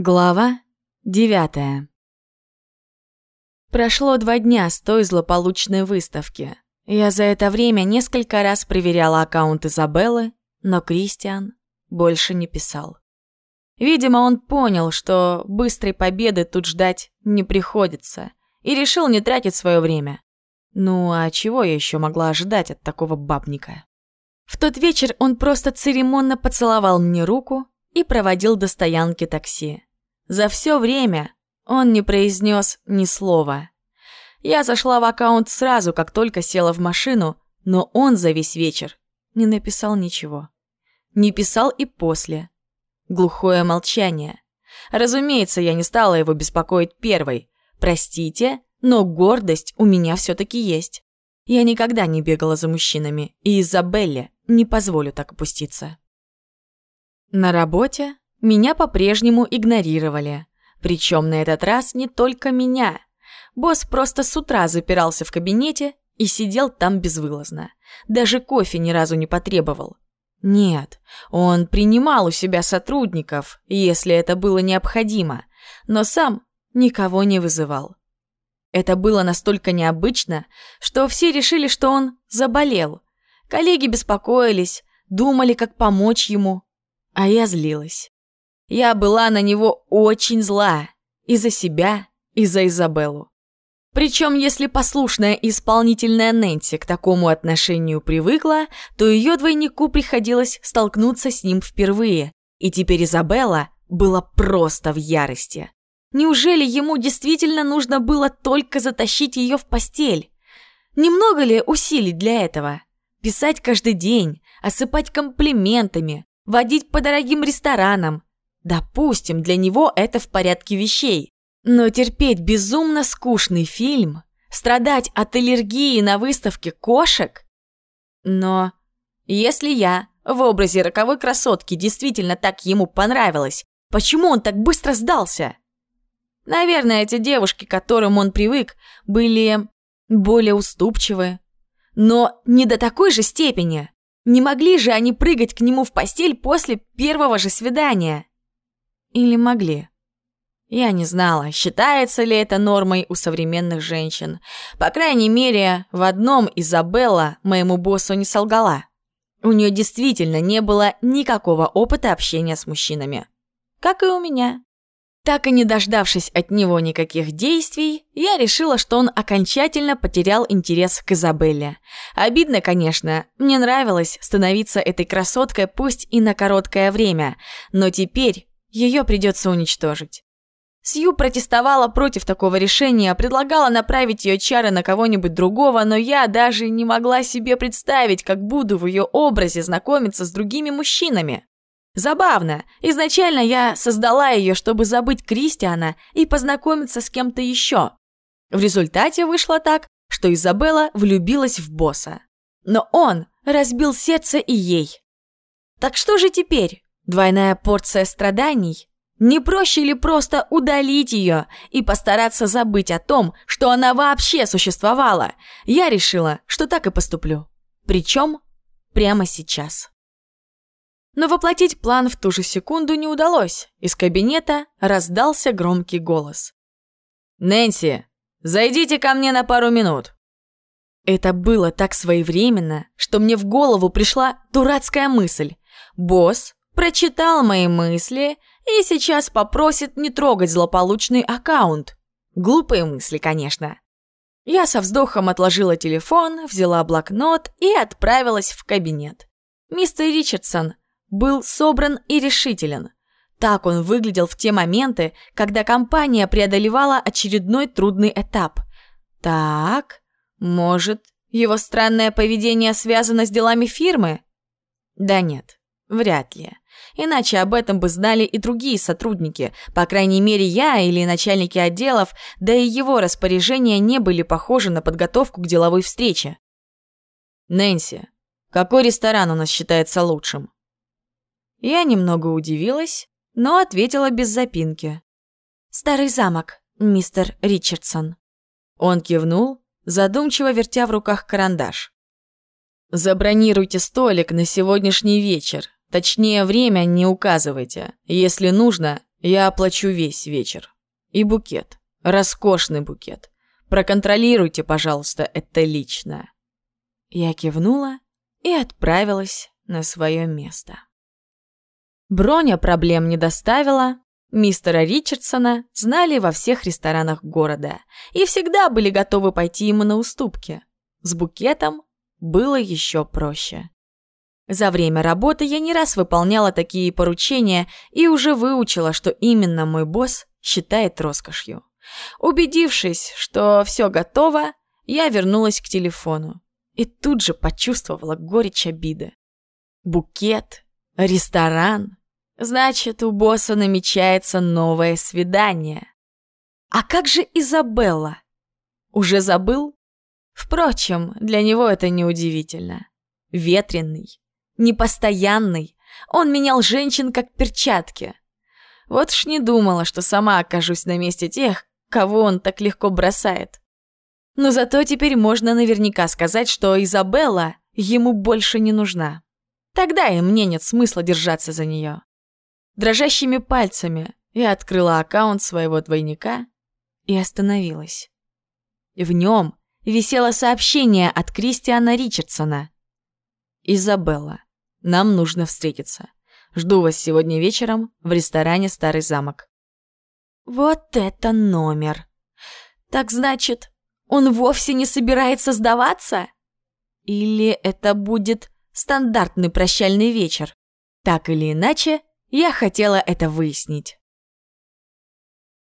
Глава девятая Прошло два дня с той злополучной выставки. Я за это время несколько раз проверяла аккаунт Изабеллы, но Кристиан больше не писал. Видимо, он понял, что быстрой победы тут ждать не приходится, и решил не тратить свое время. Ну, а чего я еще могла ожидать от такого бабника? В тот вечер он просто церемонно поцеловал мне руку и проводил до стоянки такси. За все время он не произнес ни слова. Я зашла в аккаунт сразу, как только села в машину, но он за весь вечер не написал ничего. Не писал и после. Глухое молчание. Разумеется, я не стала его беспокоить первой. Простите, но гордость у меня все-таки есть. Я никогда не бегала за мужчинами, и Изабелле не позволю так опуститься. На работе меня по-прежнему игнорировали. Причем на этот раз не только меня. Босс просто с утра запирался в кабинете и сидел там безвылазно. Даже кофе ни разу не потребовал. Нет, он принимал у себя сотрудников, если это было необходимо, но сам никого не вызывал. Это было настолько необычно, что все решили, что он заболел. Коллеги беспокоились, думали, как помочь ему, а я злилась. Я была на него очень зла. И за себя, и за Изабеллу. Причем, если послушная исполнительная Нэнси к такому отношению привыкла, то ее двойнику приходилось столкнуться с ним впервые. И теперь Изабелла была просто в ярости. Неужели ему действительно нужно было только затащить ее в постель? Немного ли усилий для этого? Писать каждый день, осыпать комплиментами, водить по дорогим ресторанам, Допустим, для него это в порядке вещей. Но терпеть безумно скучный фильм, страдать от аллергии на выставке кошек? Но если я в образе роковой красотки действительно так ему понравилась, почему он так быстро сдался? Наверное, эти девушки, к которым он привык, были более уступчивы. Но не до такой же степени. Не могли же они прыгать к нему в постель после первого же свидания. Или могли? Я не знала, считается ли это нормой у современных женщин. По крайней мере, в одном Изабелла моему боссу не солгала. У нее действительно не было никакого опыта общения с мужчинами. Как и у меня. Так и не дождавшись от него никаких действий, я решила, что он окончательно потерял интерес к Изабелле. Обидно, конечно, мне нравилось становиться этой красоткой пусть и на короткое время, но теперь ее придется уничтожить. Сью протестовала против такого решения, предлагала направить ее чары на кого-нибудь другого, но я даже не могла себе представить, как буду в ее образе знакомиться с другими мужчинами. Забавно, изначально я создала ее, чтобы забыть Кристиана и познакомиться с кем-то еще. В результате вышло так, что Изабелла влюбилась в босса. Но он разбил сердце и ей. Так что же теперь? Двойная порция страданий? Не проще ли просто удалить ее и постараться забыть о том, что она вообще существовала? Я решила, что так и поступлю. Причем прямо сейчас. Но воплотить план в ту же секунду не удалось. Из кабинета раздался громкий голос. «Нэнси, зайдите ко мне на пару минут». Это было так своевременно, что мне в голову пришла дурацкая мысль. Босс прочитал мои мысли и сейчас попросит не трогать злополучный аккаунт. Глупые мысли, конечно. Я со вздохом отложила телефон, взяла блокнот и отправилась в кабинет. Мистер Ричардсон был собран и решителен. Так он выглядел в те моменты, когда компания преодолевала очередной трудный этап. Так, может, его странное поведение связано с делами фирмы? Да нет, вряд ли. Иначе об этом бы знали и другие сотрудники. По крайней мере, я или начальники отделов, да и его распоряжения не были похожи на подготовку к деловой встрече. «Нэнси, какой ресторан у нас считается лучшим?» Я немного удивилась, но ответила без запинки. «Старый замок, мистер Ричардсон». Он кивнул, задумчиво вертя в руках карандаш. «Забронируйте столик на сегодняшний вечер. Точнее, время не указывайте. Если нужно, Я оплачу весь вечер. И букет. Роскошный букет. Проконтролируйте, пожалуйста, это лично». Я кивнула и отправилась на свое место. Броня проблем не доставила. Мистера Ричардсона знали во всех ресторанах города и всегда были готовы пойти ему на уступки. С букетом было еще проще. За время работы я не раз выполняла такие поручения и уже выучила, что именно мой босс считает роскошью. Убедившись, что все готово, я вернулась к телефону и тут же почувствовала горечь обиды. Букет, ресторан. Значит, у босса намечается новое свидание. А как же Изабелла? Уже забыл? Впрочем, для него это неудивительно. Ветренный, непостоянный, он менял женщин как перчатки. Вот ж не думала, что сама окажусь на месте тех, кого он так легко бросает. Но зато теперь можно наверняка сказать, что Изабелла ему больше не нужна. Тогда и мне нет смысла держаться за нее. Дрожащими пальцами я открыла аккаунт своего двойника и остановилась. В нем висело сообщение от Кристиана Ричардсона. «Изабелла, нам нужно встретиться. Жду вас сегодня вечером в ресторане «Старый замок». Вот это номер! Так значит, он вовсе не собирается сдаваться? Или это будет стандартный прощальный вечер? Так или иначе, я хотела это выяснить.